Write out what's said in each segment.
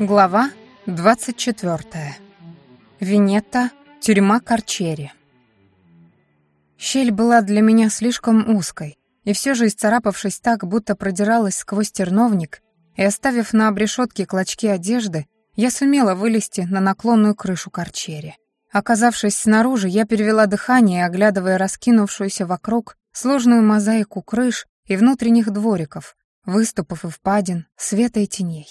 Глава 24. Винетта, тюрьма Корчери. Щель была для меня слишком узкой, и все же, исцарапавшись так, будто продиралась сквозь терновник, и оставив на обрешетке клочки одежды, я сумела вылезти на наклонную крышу Корчери. Оказавшись снаружи, я перевела дыхание, оглядывая раскинувшуюся вокруг сложную мозаику крыш и внутренних двориков, выступов и впадин, света и теней.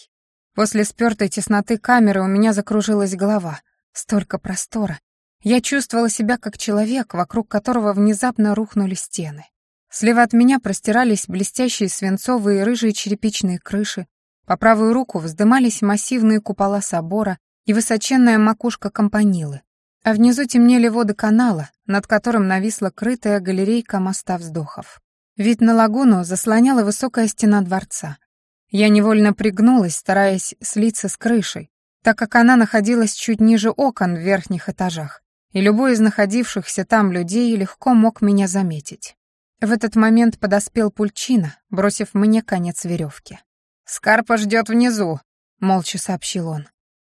После спертой тесноты камеры у меня закружилась голова. Столько простора. Я чувствовала себя как человек, вокруг которого внезапно рухнули стены. Слева от меня простирались блестящие свинцовые рыжие черепичные крыши, по правую руку вздымались массивные купола собора и высоченная макушка компанилы, а внизу темнели воды канала, над которым нависла крытая галерейка моста вздохов. Вид на лагуну заслоняла высокая стена дворца. Я невольно пригнулась, стараясь слиться с крышей, так как она находилась чуть ниже окон в верхних этажах, и любой из находившихся там людей легко мог меня заметить. В этот момент подоспел Пульчина, бросив мне конец веревки. «Скарпа ждет внизу», — молча сообщил он.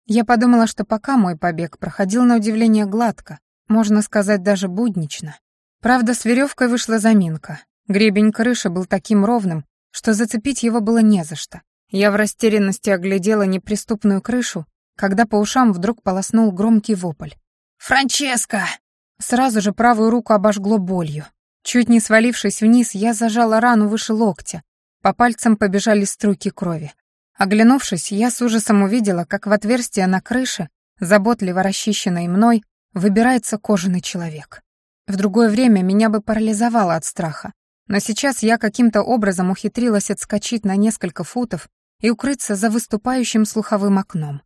Я подумала, что пока мой побег проходил на удивление гладко, можно сказать, даже буднично. Правда, с веревкой вышла заминка. Гребень крыши был таким ровным, что зацепить его было не за что. Я в растерянности оглядела неприступную крышу, когда по ушам вдруг полоснул громкий вопль. «Франческо!» Сразу же правую руку обожгло болью. Чуть не свалившись вниз, я зажала рану выше локтя. По пальцам побежали струйки крови. Оглянувшись, я с ужасом увидела, как в отверстие на крыше, заботливо расчищенной мной, выбирается кожаный человек. В другое время меня бы парализовало от страха, но сейчас я каким-то образом ухитрилась отскочить на несколько футов и укрыться за выступающим слуховым окном.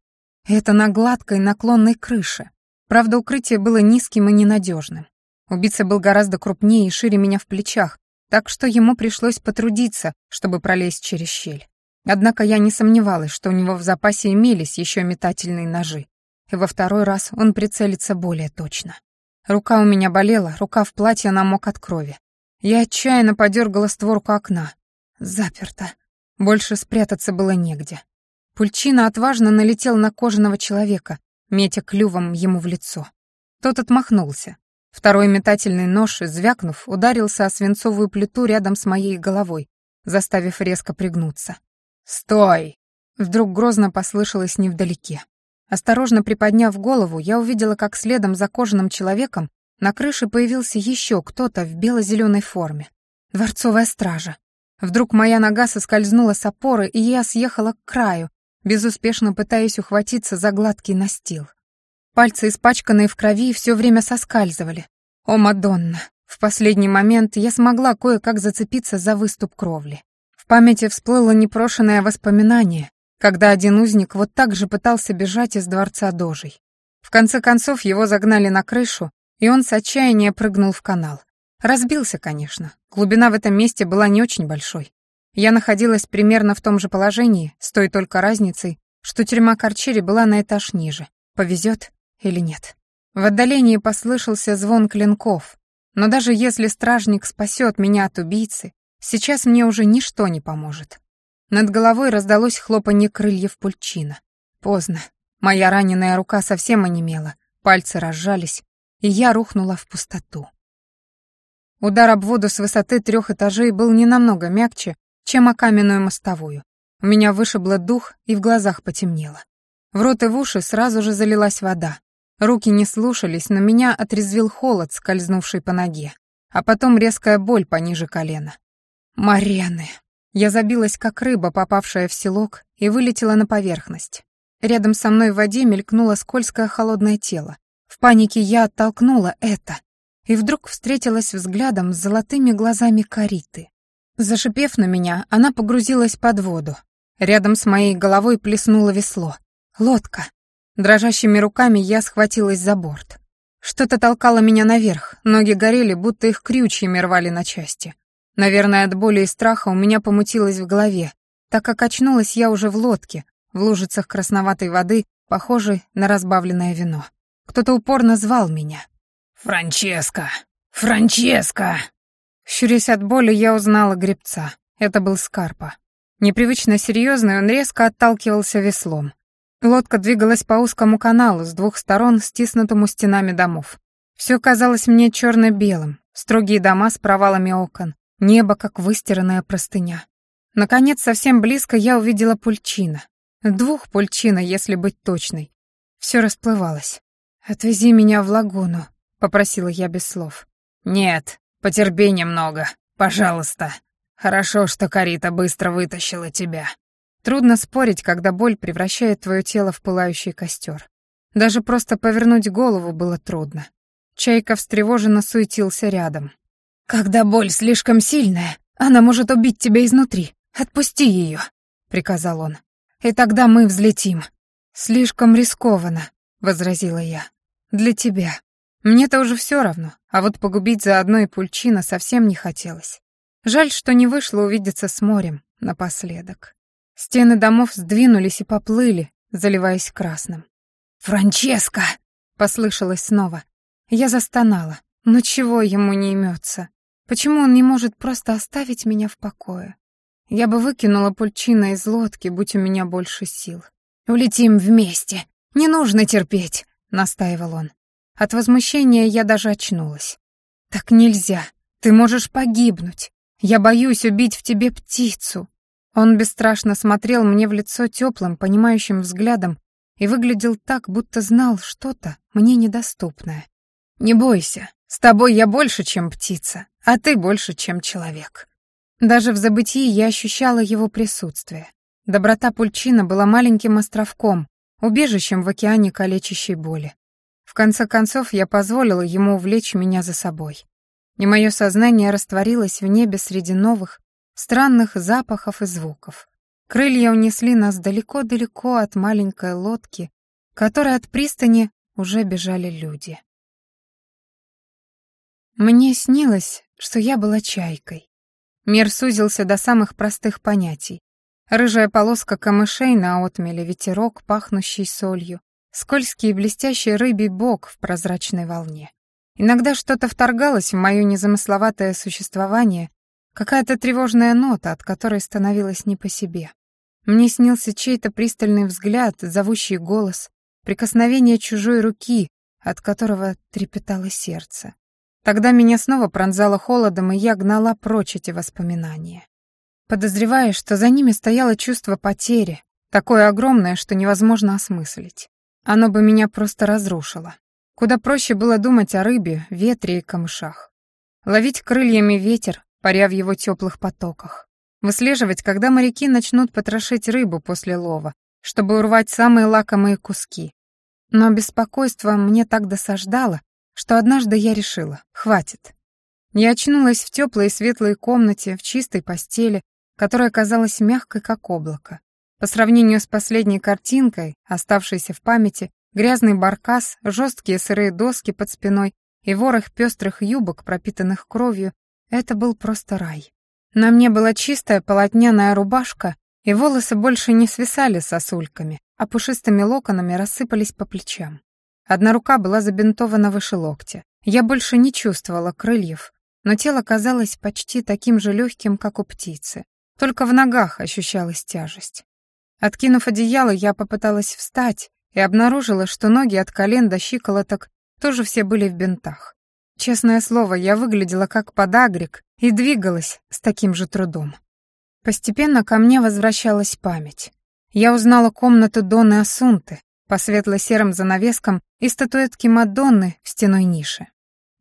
Это на гладкой наклонной крыше. Правда, укрытие было низким и ненадежным. Убийца был гораздо крупнее и шире меня в плечах, так что ему пришлось потрудиться, чтобы пролезть через щель. Однако я не сомневалась, что у него в запасе имелись еще метательные ножи. И во второй раз он прицелится более точно. Рука у меня болела, рука в платье намок от крови. Я отчаянно подергала створку окна. Заперто. Больше спрятаться было негде. Пульчина отважно налетел на кожаного человека, метя клювом ему в лицо. Тот отмахнулся, Второй метательный нож, звякнув, ударился о свинцовую плиту рядом с моей головой, заставив резко пригнуться. «Стой!» Вдруг грозно послышалось невдалеке. Осторожно приподняв голову, я увидела, как следом за кожаным человеком на крыше появился еще кто-то в бело-зеленой форме. Дворцовая стража. Вдруг моя нога соскользнула с опоры, и я съехала к краю, безуспешно пытаясь ухватиться за гладкий настил. Пальцы, испачканные в крови, все время соскальзывали. О, Мадонна! В последний момент я смогла кое-как зацепиться за выступ кровли. В памяти всплыло непрошенное воспоминание, когда один узник вот так же пытался бежать из дворца Дожей. В конце концов его загнали на крышу, и он с отчаяния прыгнул в канал. Разбился, конечно. Глубина в этом месте была не очень большой. Я находилась примерно в том же положении, с той только разницей, что тюрьма Корчери была на этаж ниже. Повезет, или нет. В отдалении послышался звон клинков, но даже если стражник спасет меня от убийцы, сейчас мне уже ничто не поможет. Над головой раздалось хлопанье крыльев пульчина. Поздно. Моя раненая рука совсем онемела, пальцы разжались, и я рухнула в пустоту. Удар об воду с высоты трех этажей был не намного мягче, чем о каменную мостовую. У меня вышибло дух и в глазах потемнело. В рот и в уши сразу же залилась вода, Руки не слушались, но меня отрезвил холод, скользнувший по ноге, а потом резкая боль пониже колена. Марены. Я забилась, как рыба, попавшая в селок, и вылетела на поверхность. Рядом со мной в воде мелькнуло скользкое холодное тело. В панике я оттолкнула это и вдруг встретилась взглядом с золотыми глазами Кариты. Зашипев на меня, она погрузилась под воду. Рядом с моей головой плеснуло весло. Лодка. Дрожащими руками я схватилась за борт. Что-то толкало меня наверх, ноги горели, будто их крючьями рвали на части. Наверное, от боли и страха у меня помутилось в голове, так как очнулась я уже в лодке, в лужицах красноватой воды, похожей на разбавленное вино. Кто-то упорно звал меня. «Франческо! Франческо!» Щурясь от боли, я узнала гребца. Это был Скарпа. Непривычно серьезный, он резко отталкивался веслом. Лодка двигалась по узкому каналу с двух сторон, стиснутому стенами домов. Все казалось мне черно-белым, строгие дома с провалами окон, небо, как выстиранная простыня. Наконец, совсем близко я увидела пульчина. Двух пульчина, если быть точной. Все расплывалось. «Отвези меня в лагуну», — попросила я без слов. «Нет, потерпи немного, пожалуйста. Хорошо, что Карита быстро вытащила тебя. Трудно спорить, когда боль превращает твое тело в пылающий костер. Даже просто повернуть голову было трудно. Чайка встревоженно суетился рядом. «Когда боль слишком сильная, она может убить тебя изнутри. Отпусти ее», — приказал он. «И тогда мы взлетим». «Слишком рискованно», — возразила я. «Для тебя. Мне-то уже все равно, а вот погубить заодно и Пульчина совсем не хотелось. Жаль, что не вышло увидеться с морем напоследок». Стены домов сдвинулись и поплыли, заливаясь красным. «Франческо!» — послышалось снова. Я застонала. Но чего ему не имется? Почему он не может просто оставить меня в покое? Я бы выкинула пульчина из лодки, будь у меня больше сил. «Улетим вместе. Не нужно терпеть», — настаивал он. От возмущения я даже очнулась. «Так нельзя. Ты можешь погибнуть. Я боюсь убить в тебе птицу. Он бесстрашно смотрел мне в лицо теплым, понимающим взглядом и выглядел так, будто знал что-то мне недоступное. «Не бойся, с тобой я больше, чем птица, а ты больше, чем человек». Даже в забытии я ощущала его присутствие. Доброта Пульчина была маленьким островком, убежищем в океане калечащей боли. В конце концов, я позволила ему увлечь меня за собой. И мое сознание растворилось в небе среди новых, странных запахов и звуков. Крылья унесли нас далеко-далеко от маленькой лодки, которой от пристани уже бежали люди. Мне снилось, что я была чайкой. Мир сузился до самых простых понятий. Рыжая полоска камышей на отмеле, ветерок, пахнущий солью, скользкий и блестящий рыбий бок в прозрачной волне. Иногда что-то вторгалось в мое незамысловатое существование, Какая-то тревожная нота, от которой становилось не по себе. Мне снился чей-то пристальный взгляд, зовущий голос, прикосновение чужой руки, от которого трепетало сердце. Тогда меня снова пронзало холодом, и я гнала прочь эти воспоминания. Подозревая, что за ними стояло чувство потери, такое огромное, что невозможно осмыслить. Оно бы меня просто разрушило. Куда проще было думать о рыбе, ветре и камышах. Ловить крыльями ветер, паря в его теплых потоках. Выслеживать, когда моряки начнут потрошить рыбу после лова, чтобы урвать самые лакомые куски. Но беспокойство мне так досаждало, что однажды я решила, хватит. Я очнулась в теплой и светлой комнате, в чистой постели, которая казалась мягкой, как облако. По сравнению с последней картинкой, оставшейся в памяти, грязный баркас, жесткие сырые доски под спиной и ворох пестрых юбок, пропитанных кровью, это был просто рай. На мне была чистая полотняная рубашка, и волосы больше не свисали сосульками, а пушистыми локонами рассыпались по плечам. Одна рука была забинтована выше локтя. Я больше не чувствовала крыльев, но тело казалось почти таким же легким, как у птицы. Только в ногах ощущалась тяжесть. Откинув одеяло, я попыталась встать и обнаружила, что ноги от колен до щиколоток тоже все были в бинтах. Честное слово, я выглядела как подагрик и двигалась с таким же трудом. Постепенно ко мне возвращалась память. Я узнала комнату Донны Асунты по светло-серым занавескам и статуэтки Мадонны в стеной нише.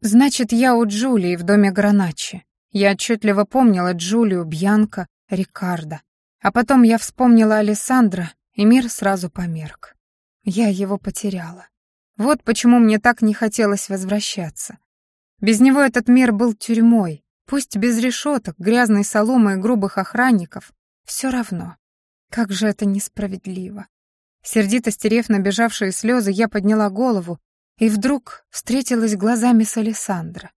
Значит, я у Джулии в доме Граначи. Я отчетливо помнила Джулию, Бьянка, Рикардо. А потом я вспомнила Алессандра, и мир сразу померк. Я его потеряла. Вот почему мне так не хотелось возвращаться. Без него этот мир был тюрьмой, пусть без решеток, грязной соломы и грубых охранников. Все равно. Как же это несправедливо. Сердито стерев набежавшие слезы, я подняла голову и вдруг встретилась глазами с Александра.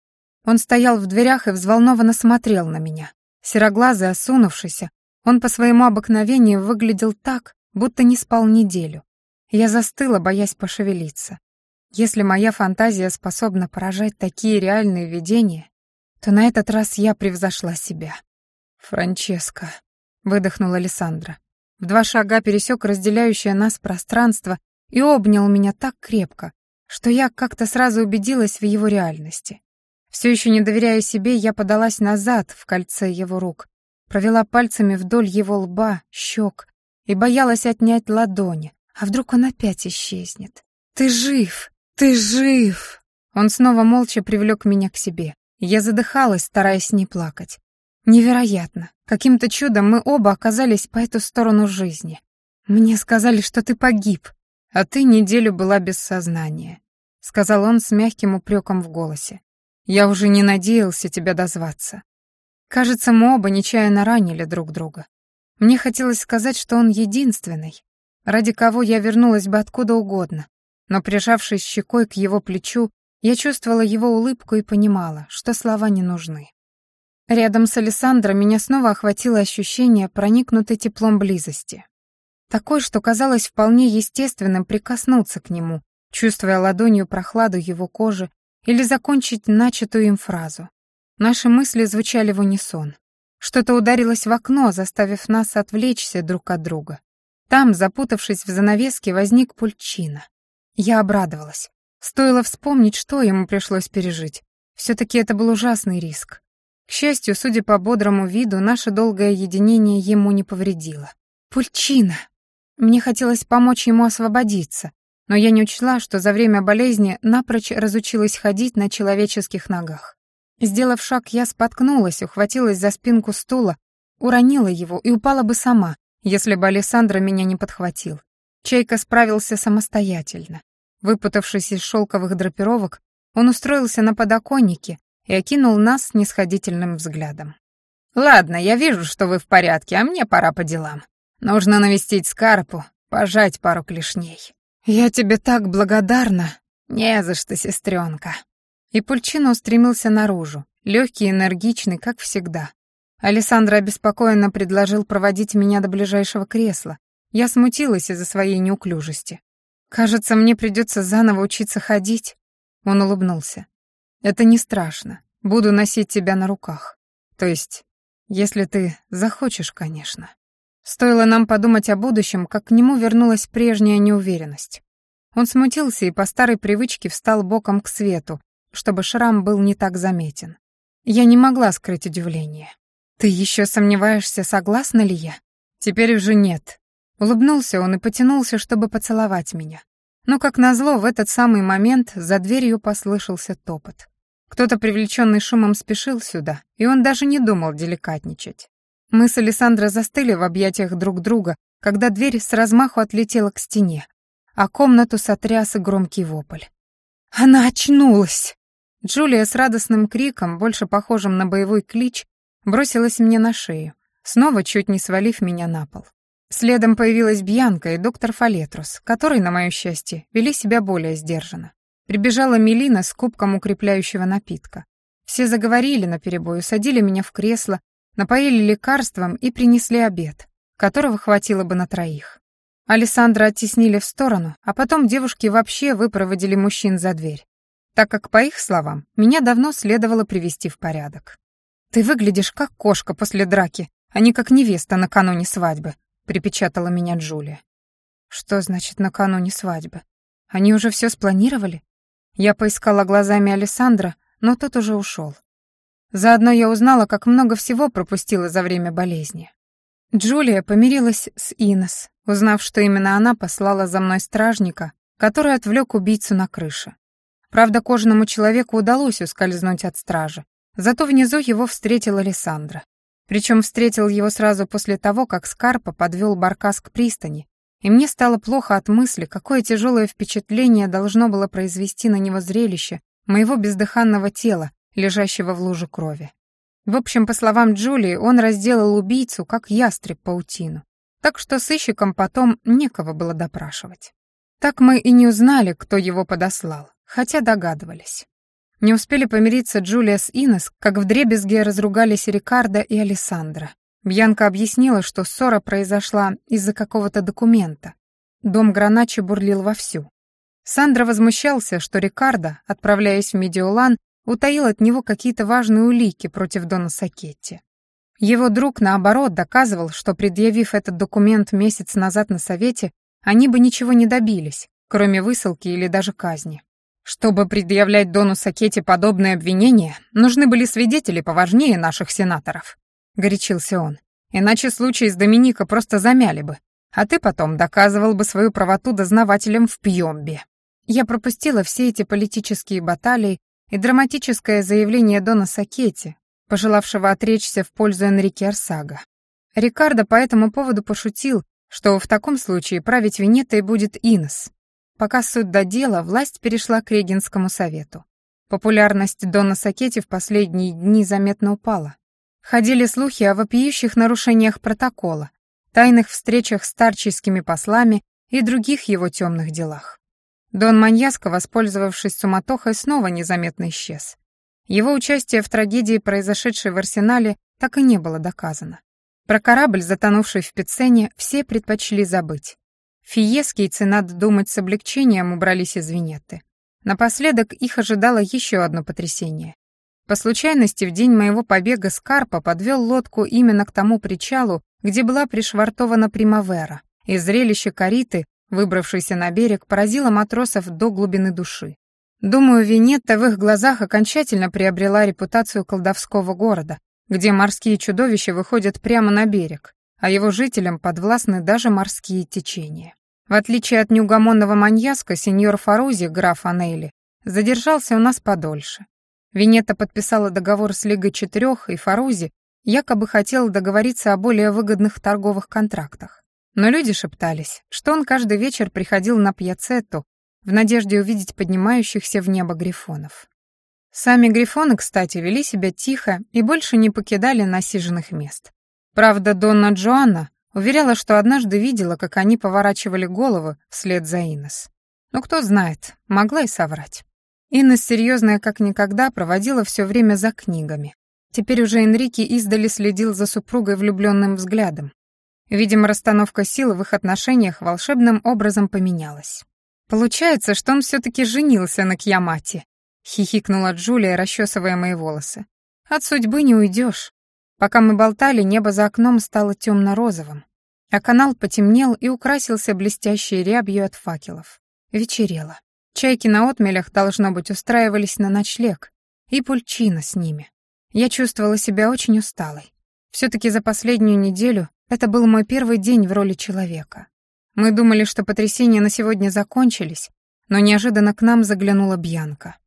Он стоял в дверях и взволнованно смотрел на меня. Сероглазый, осунувшийся, он по своему обыкновению выглядел так, будто не спал неделю. Я застыла, боясь пошевелиться. Если моя фантазия способна поражать такие реальные видения, то на этот раз я превзошла себя. «Франческа», — выдохнула Александра. В два шага пересек разделяющее нас пространство и обнял меня так крепко, что я как-то сразу убедилась в его реальности. Все еще не доверяя себе, я подалась назад в кольце его рук, провела пальцами вдоль его лба, щек и боялась отнять ладони, а вдруг он опять исчезнет. «Ты жив! Ты жив!» Он снова молча привлек меня к себе. Я задыхалась, стараясь не плакать. Невероятно. Каким-то чудом мы оба оказались по эту сторону жизни. Мне сказали, что ты погиб, а ты неделю была без сознания, сказал он с мягким упреком в голосе. Я уже не надеялся тебя дозваться. Кажется, мы оба нечаянно ранили друг друга. Мне хотелось сказать, что он единственный, ради кого я вернулась бы откуда угодно, но, прижавшись щекой к его плечу, я чувствовала его улыбку и понимала, что слова не нужны. Рядом с Александром меня снова охватило ощущение проникнутой теплом близости. Такой, что казалось вполне естественным прикоснуться к нему, чувствуя ладонью прохладу его кожи или закончить начатую им фразу. Наши мысли звучали в унисон. Что-то ударилось в окно, заставив нас отвлечься друг от друга. Там, запутавшись в занавеске, возник пульчина. Я обрадовалась. Стоило вспомнить, что ему пришлось пережить. Все-таки это был ужасный риск. К счастью, судя по бодрому виду, наше долгое единение ему не повредило. Пульчина! Мне хотелось помочь ему освободиться, но я не учла, что за время болезни напрочь разучилась ходить на человеческих ногах. Сделав шаг, я споткнулась, ухватилась за спинку стула, уронила его и упала бы сама, если бы Александра меня не подхватил. Чайка справился самостоятельно. Выпутавшись из шелковых драпировок, он устроился на подоконнике и окинул нас снисходительным взглядом. «Ладно, я вижу, что вы в порядке, а мне пора по делам. Нужно навестить Скарпу, пожать пару клешней». «Я тебе так благодарна!» «Не за что, сестренка». И Пульчино устремился наружу, легкий и энергичный, как всегда. Александра обеспокоенно предложил проводить меня до ближайшего кресла. Я смутилась из-за своей неуклюжести. «Кажется, мне придется заново учиться ходить». Он улыбнулся. «Это не страшно. Буду носить тебя на руках. То есть, если ты захочешь, конечно». Стоило нам подумать о будущем, как к нему вернулась прежняя неуверенность. Он смутился и по старой привычке встал боком к свету, чтобы шрам был не так заметен. Я не могла скрыть удивление. «Ты еще сомневаешься, согласна ли я?» «Теперь уже нет». Улыбнулся он и потянулся, чтобы поцеловать меня. Но, как назло, в этот самый момент за дверью послышался топот. Кто-то, привлеченный шумом, спешил сюда, и он даже не думал деликатничать. Мы с Александрой застыли в объятиях друг друга, когда дверь с размаху отлетела к стене, а комнату сотряс громкий вопль. «Она очнулась!» Джулия с радостным криком, больше похожим на боевой клич, бросилась мне на шею, снова чуть не свалив меня на пол. Следом появилась Бьянка и доктор Фалетрус, которые, на мое счастье, вели себя более сдержанно. Прибежала Мелина с кубком укрепляющего напитка. Все заговорили наперебой, усадили меня в кресло, напоили лекарством и принесли обед, которого хватило бы на троих. Александра оттеснили в сторону, а потом девушки вообще выпроводили мужчин за дверь, так как, по их словам, меня давно следовало привести в порядок. «Ты выглядишь как кошка после драки, а не как невеста накануне свадьбы», — припечатала меня Джулия. «Что значит накануне свадьбы? Они уже все спланировали?» Я поискала глазами Александра, но тот уже ушел. Заодно я узнала, как много всего пропустила за время болезни. Джулия помирилась с Инес, узнав, что именно она послала за мной стражника, который отвлек убийцу на крыше. Правда, кожаному человеку удалось ускользнуть от стражи, зато внизу его встретил Александра. Причем встретил его сразу после того, как Скарпа подвел Баркас к пристани, и мне стало плохо от мысли, какое тяжелое впечатление должно было произвести на него зрелище моего бездыханного тела, лежащего в луже крови. В общем, по словам Джулии, он разделал убийцу, как ястреб паутину. Так что сыщикам потом некого было допрашивать. Так мы и не узнали, кто его подослал, хотя догадывались. Не успели помириться Джулия с Инес, как вдребезги разругались Рикардо и Алессандро. Бьянка объяснила, что ссора произошла из-за какого-то документа. Дом Граначи бурлил вовсю. Сандра возмущался, что Рикардо, отправляясь в Медиолан, утаил от него какие-то важные улики против Дона Сакетти. Его друг, наоборот, доказывал, что, предъявив этот документ месяц назад на совете, они бы ничего не добились, кроме высылки или даже казни. Чтобы предъявлять Дону Сакете подобные обвинения, нужны были свидетели поважнее наших сенаторов. Горячился он. Иначе случай с Доминика просто замяли бы, а ты потом доказывал бы свою правоту дознавателям в Пьембе. Я пропустила все эти политические баталии и драматическое заявление Дона Сакетти, пожелавшего отречься в пользу Энрике Арсага. Рикардо по этому поводу пошутил, что в таком случае править Венетой будет Инес. Пока суть до дела, власть перешла к Регенскому совету. Популярность Дона Сакетти в последние дни заметно упала. Ходили слухи о вопиющих нарушениях протокола, тайных встречах с тарчийскими послами и других его темных делах. Дон Маньяско, воспользовавшись суматохой, снова незаметно исчез. Его участие в трагедии, произошедшей в Арсенале, так и не было доказано. Про корабль, затонувший в Пицене, все предпочли забыть. Фиескийцы, надо думать, с облегчением убрались из Венеты. Напоследок их ожидало еще одно потрясение. По случайности, в день моего побега Скарпа подвел лодку именно к тому причалу, где была пришвартована Примавера, и зрелище кариты, выбравшейся на берег, поразило матросов до глубины души. Думаю, Венетта в их глазах окончательно приобрела репутацию колдовского города, где морские чудовища выходят прямо на берег, а его жителям подвластны даже морские течения. В отличие от неугомонного маньяска, сеньор Фарузи, граф Анейли, задержался у нас подольше. Венета подписала договор с Лигой Четырех, и Фарузи якобы хотел договориться о более выгодных торговых контрактах. Но люди шептались, что он каждый вечер приходил на пьяцетту в надежде увидеть поднимающихся в небо грифонов. Сами грифоны, кстати, вели себя тихо и больше не покидали насиженных мест. Правда, Донна Джоанна уверяла, что однажды видела, как они поворачивали головы вслед за Инес. Но кто знает, могла и соврать. Инес, серьезная как никогда, проводила все время за книгами. Теперь уже Энрике издали следил за супругой влюбленным взглядом. Видимо, расстановка сил в их отношениях волшебным образом поменялась. «Получается, что он все-таки женился на Кьямате», — хихикнула Джулия, расчесывая мои волосы. «От судьбы не уйдешь. Пока мы болтали, небо за окном стало темно-розовым, а канал потемнел и украсился блестящей рябью от факелов. Вечерело. Чайки на отмелях, должно быть, устраивались на ночлег, и пульчина с ними. Я чувствовала себя очень усталой. Все-таки за последнюю неделю это был мой первый день в роли человека. Мы думали, что потрясения на сегодня закончились, но неожиданно к нам заглянула Бьянка.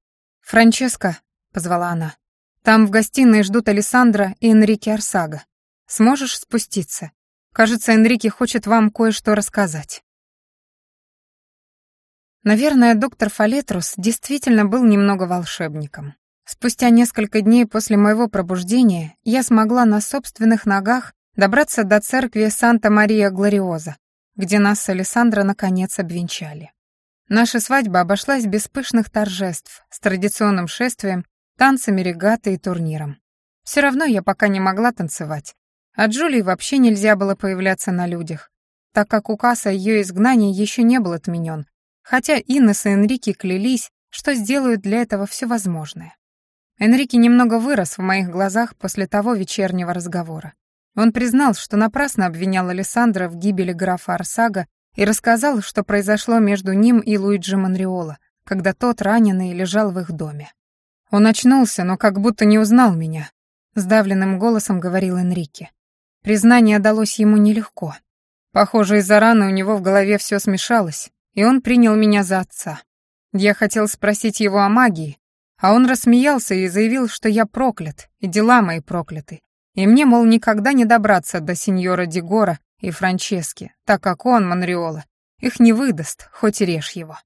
«Франческа», — позвала она, — «там в гостиной ждут Александра и Энрике Арсага. Сможешь спуститься? Кажется, Энрике хочет вам кое-что рассказать». Наверное, доктор Фалетрус действительно был немного волшебником. Спустя несколько дней после моего пробуждения я смогла на собственных ногах добраться до церкви Санта-Мария-Глориоза, где нас с Александро наконец обвенчали. Наша свадьба обошлась без пышных торжеств, с традиционным шествием, танцами, регатой и турниром. Все равно я пока не могла танцевать, а Джулии вообще нельзя было появляться на людях, так как указ о ее изгнании еще не был отменен, хотя Иннес и Энрике клялись, что сделают для этого все возможное. Энрике немного вырос в моих глазах после того вечернего разговора. Он признал, что напрасно обвинял Александра в гибели графа Арсага и рассказал, что произошло между ним и Луиджи Монреола, когда тот, раненый, лежал в их доме. Он очнулся, но как будто не узнал меня, сдавленным голосом говорил Энрике. Признание далось ему нелегко. Похоже, из-за раны у него в голове все смешалось, и он принял меня за отца. Я хотел спросить его о магии, а он рассмеялся и заявил, что я проклят, и дела мои прокляты. И мне, мол, никогда не добраться до сеньора Дигора и Франчески, так как он, Монреола, их не выдаст, хоть и режь его.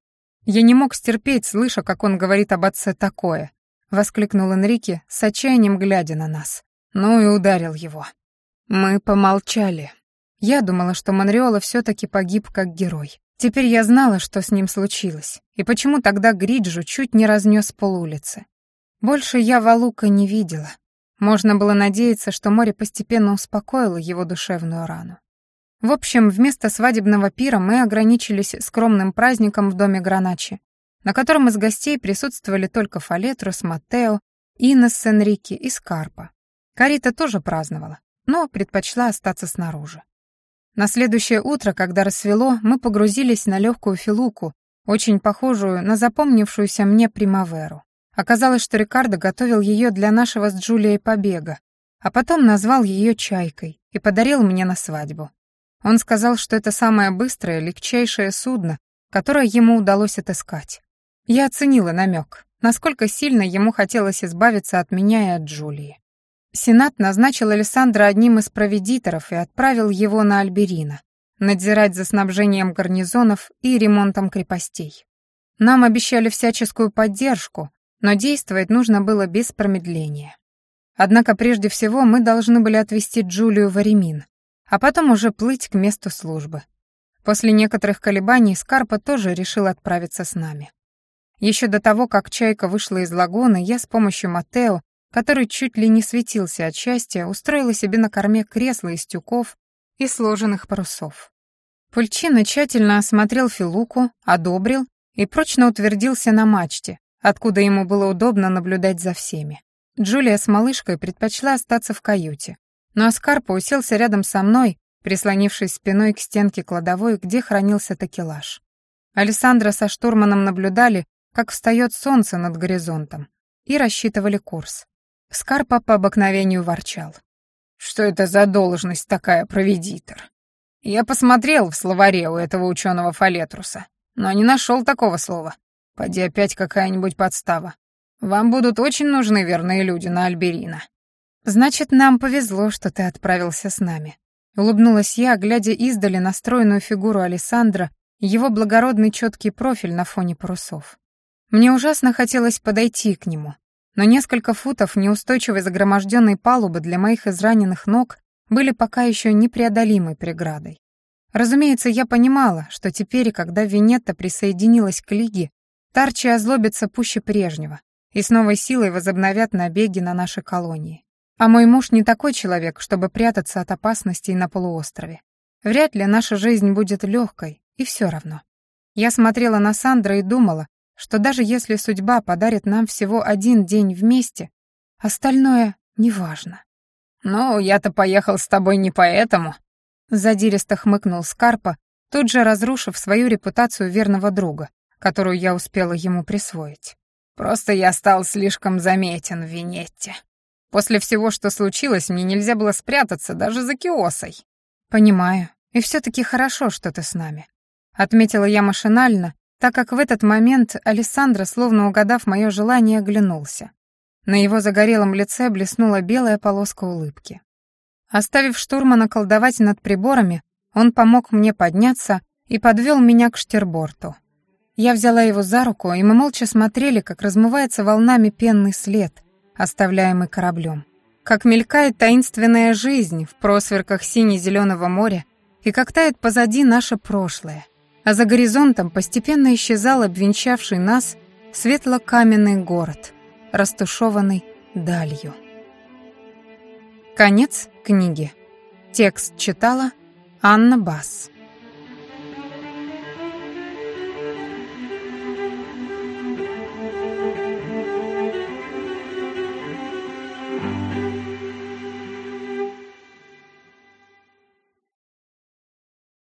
Я не мог стерпеть, слыша, как он говорит об отце такое, воскликнул Энрике, с отчаянием глядя на нас. Ну и ударил его. Мы помолчали. Я думала, что Монреола все-таки погиб как герой. Теперь я знала, что с ним случилось, и почему тогда Гриджу чуть не разнес полулицы. Больше я Валука не видела. Можно было надеяться, что море постепенно успокоило его душевную рану. В общем, вместо свадебного пира мы ограничились скромным праздником в доме Граначи, на котором из гостей присутствовали только Фалетрус, Маттео, Инес Энрике и Скарпа. Карита тоже праздновала. но предпочла остаться снаружи. На следующее утро, когда рассвело, мы погрузились на легкую филуку, очень похожую на запомнившуюся мне примаверу. Оказалось, что Рикардо готовил ее для нашего с Джулией побега, а потом назвал ее «Чайкой» и подарил мне на свадьбу. Он сказал, что это самое быстрое, легчайшее судно, которое ему удалось отыскать. Я оценила намек, насколько сильно ему хотелось избавиться от меня и от Джулии. Сенат назначил Александра одним из проведиторов и отправил его на Альберина, надзирать за снабжением гарнизонов и ремонтом крепостей. Нам обещали всяческую поддержку, но действовать нужно было без промедления. Однако прежде всего мы должны были отвезти Джулию в Аремин, а потом уже плыть к месту службы. После некоторых колебаний Скарпа тоже решил отправиться с нами. Еще до того, как «Чайка» вышла из лагуны, я с помощью Матео который чуть ли не светился от счастья, устроила себе на корме кресло из тюков и сложенных парусов. Пульчина тщательно осмотрел Филуку, одобрил и прочно утвердился на мачте, откуда ему было удобно наблюдать за всеми. Джулия с малышкой предпочла остаться в каюте, но Аскарпа уселся рядом со мной, прислонившись спиной к стенке кладовой, где хранился такелаж. Александра со штурманом наблюдали, как встает солнце над горизонтом, и рассчитывали курс. Скарпа по обыкновению ворчал. «Что это за должность такая, проведитор? Я посмотрел в словаре у этого ученого Фалетруса, но не нашел такого слова. Поди опять какая-нибудь подстава. Вам будут очень нужны верные люди на Альберина». «Значит, нам повезло, что ты отправился с нами», — улыбнулась я, глядя издали на стройную фигуру Александра его благородный четкий профиль на фоне парусов. Мне ужасно хотелось подойти к нему, но несколько футов неустойчивой загроможденной палубы для моих израненных ног были пока еще непреодолимой преградой. Разумеется, я понимала, что теперь, когда Венетта присоединилась к Лиге, Тарчи озлобятся пуще прежнего и с новой силой возобновят набеги на наши колонии. А мой муж не такой человек, чтобы прятаться от опасностей на полуострове. Вряд ли наша жизнь будет легкой, и все равно. Я смотрела на Сандра и думала, что даже если судьба подарит нам всего один день вместе, остальное неважно. «Ну, я-то поехал с тобой не поэтому», — задиристо хмыкнул Скарпа, тут же разрушив свою репутацию верного друга, которую я успела ему присвоить. «Просто я стал слишком заметен в Венетте. После всего, что случилось, мне нельзя было спрятаться даже за киосой». «Понимаю. И все-таки хорошо, что ты с нами», — отметила я машинально, так как в этот момент Александра, словно угадав мое желание, оглянулся. На его загорелом лице блеснула белая полоска улыбки. Оставив штурмана колдовать над приборами, он помог мне подняться и подвел меня к штерборту. Я взяла его за руку, и мы молча смотрели, как размывается волнами пенный след, оставляемый кораблем. Как мелькает таинственная жизнь в просверках сине-зеленого моря, и как тает позади наше прошлое, а за горизонтом постепенно исчезал обвенчавший нас светло-каменный город, растушеванный далью. Конец книги. Текст читала Анна Бас.